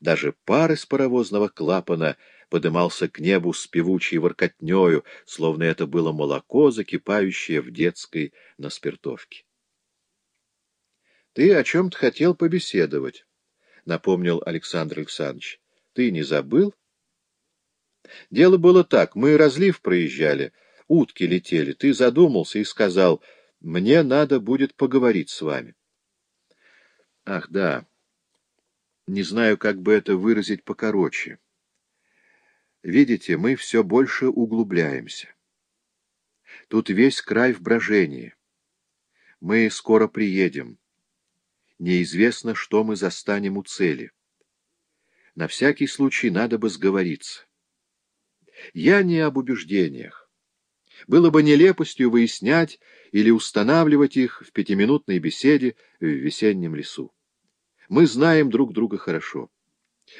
Даже пар из паровозного клапана подымался к небу с певучей воркотнёю, словно это было молоко, закипающее в детской на спиртовке. — Ты о чем-то хотел побеседовать, — напомнил Александр Александрович. — Ты не забыл? — Дело было так. Мы разлив проезжали, утки летели. Ты задумался и сказал, мне надо будет поговорить с вами. — Ах, да. Не знаю, как бы это выразить покороче. Видите, мы все больше углубляемся. Тут весь край в брожении. Мы скоро приедем неизвестно, что мы застанем у цели. На всякий случай надо бы сговориться. Я не об убеждениях. Было бы нелепостью выяснять или устанавливать их в пятиминутной беседе в весеннем лесу. Мы знаем друг друга хорошо.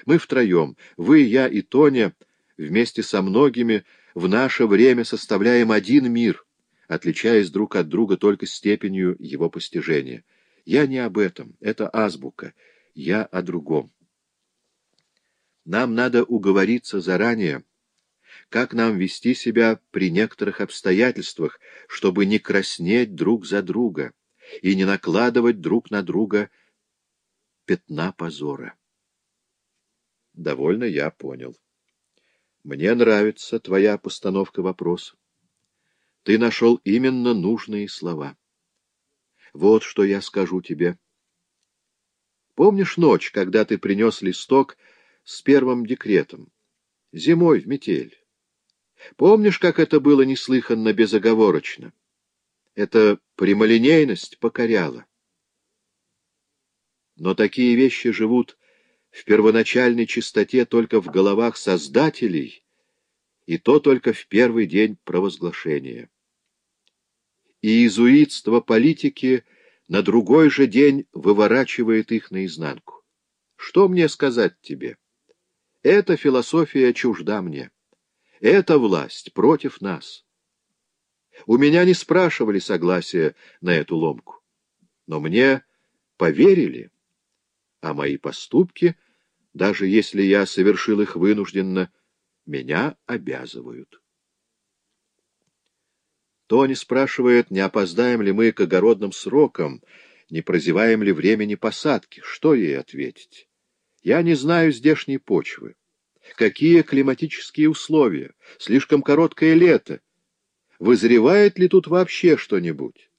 Мы втроем, вы, я и Тоня, вместе со многими, в наше время составляем один мир, отличаясь друг от друга только степенью его постижения — я не об этом, это азбука, я о другом. Нам надо уговориться заранее, как нам вести себя при некоторых обстоятельствах, чтобы не краснеть друг за друга и не накладывать друг на друга пятна позора. Довольно я понял. Мне нравится твоя постановка вопроса. Ты нашел именно нужные слова. Вот что я скажу тебе. Помнишь ночь, когда ты принес листок с первым декретом? Зимой в метель. Помнишь, как это было неслыханно безоговорочно? Эта прямолинейность покоряла. Но такие вещи живут в первоначальной чистоте только в головах создателей, и то только в первый день провозглашения и иезуитство политики на другой же день выворачивает их наизнанку. Что мне сказать тебе? Эта философия чужда мне. Эта власть против нас. У меня не спрашивали согласия на эту ломку. Но мне поверили, а мои поступки, даже если я совершил их вынужденно, меня обязывают. Тони спрашивает, не опоздаем ли мы к огородным срокам, не прозеваем ли времени посадки. Что ей ответить? Я не знаю здешней почвы. Какие климатические условия? Слишком короткое лето. Вызревает ли тут вообще что-нибудь?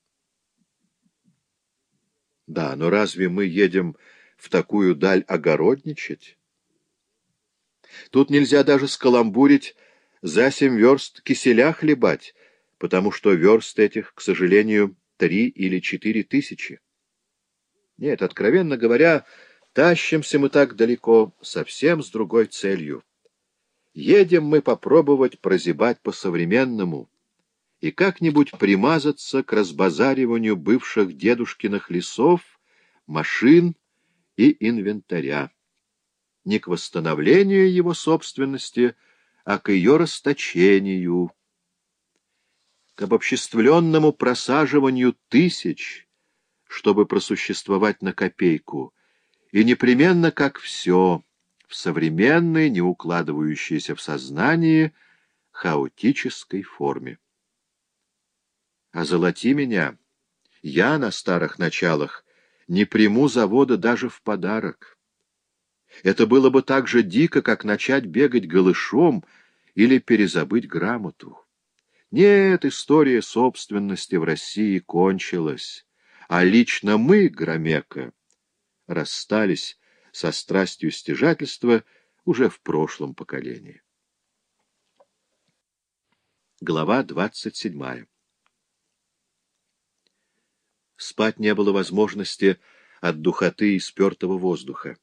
Да, но разве мы едем в такую даль огородничать? Тут нельзя даже скаламбурить за семь верст киселя хлебать, потому что верст этих, к сожалению, три или четыре тысячи. Нет, откровенно говоря, тащимся мы так далеко совсем с другой целью. Едем мы попробовать прозябать по-современному и как-нибудь примазаться к разбазариванию бывших дедушкиных лесов, машин и инвентаря. Не к восстановлению его собственности, а к ее расточению, к обобществленному просаживанию тысяч, чтобы просуществовать на копейку, и непременно, как все, в современной, не укладывающейся в сознании, хаотической форме. Озолоти меня, я на старых началах не приму завода даже в подарок. Это было бы так же дико, как начать бегать голышом или перезабыть грамоту. Нет, история собственности в России кончилась, а лично мы, Громека, расстались со страстью стяжательства уже в прошлом поколении. Глава двадцать седьмая Спать не было возможности от духоты и спертого воздуха.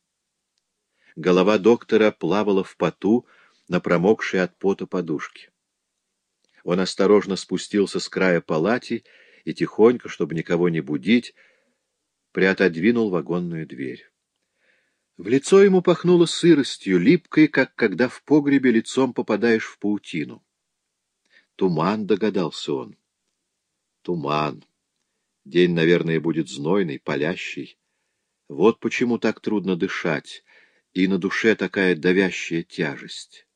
Голова доктора плавала в поту на промокшей от пота подушке. Он осторожно спустился с края палати и тихонько, чтобы никого не будить, приотодвинул вагонную дверь. В лицо ему пахнуло сыростью, липкой, как когда в погребе лицом попадаешь в паутину. Туман, догадался он. Туман. День, наверное, будет знойный, палящий. Вот почему так трудно дышать, и на душе такая давящая тяжесть.